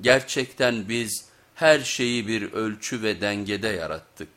Gerçekten biz her şeyi bir ölçü ve dengede yarattık.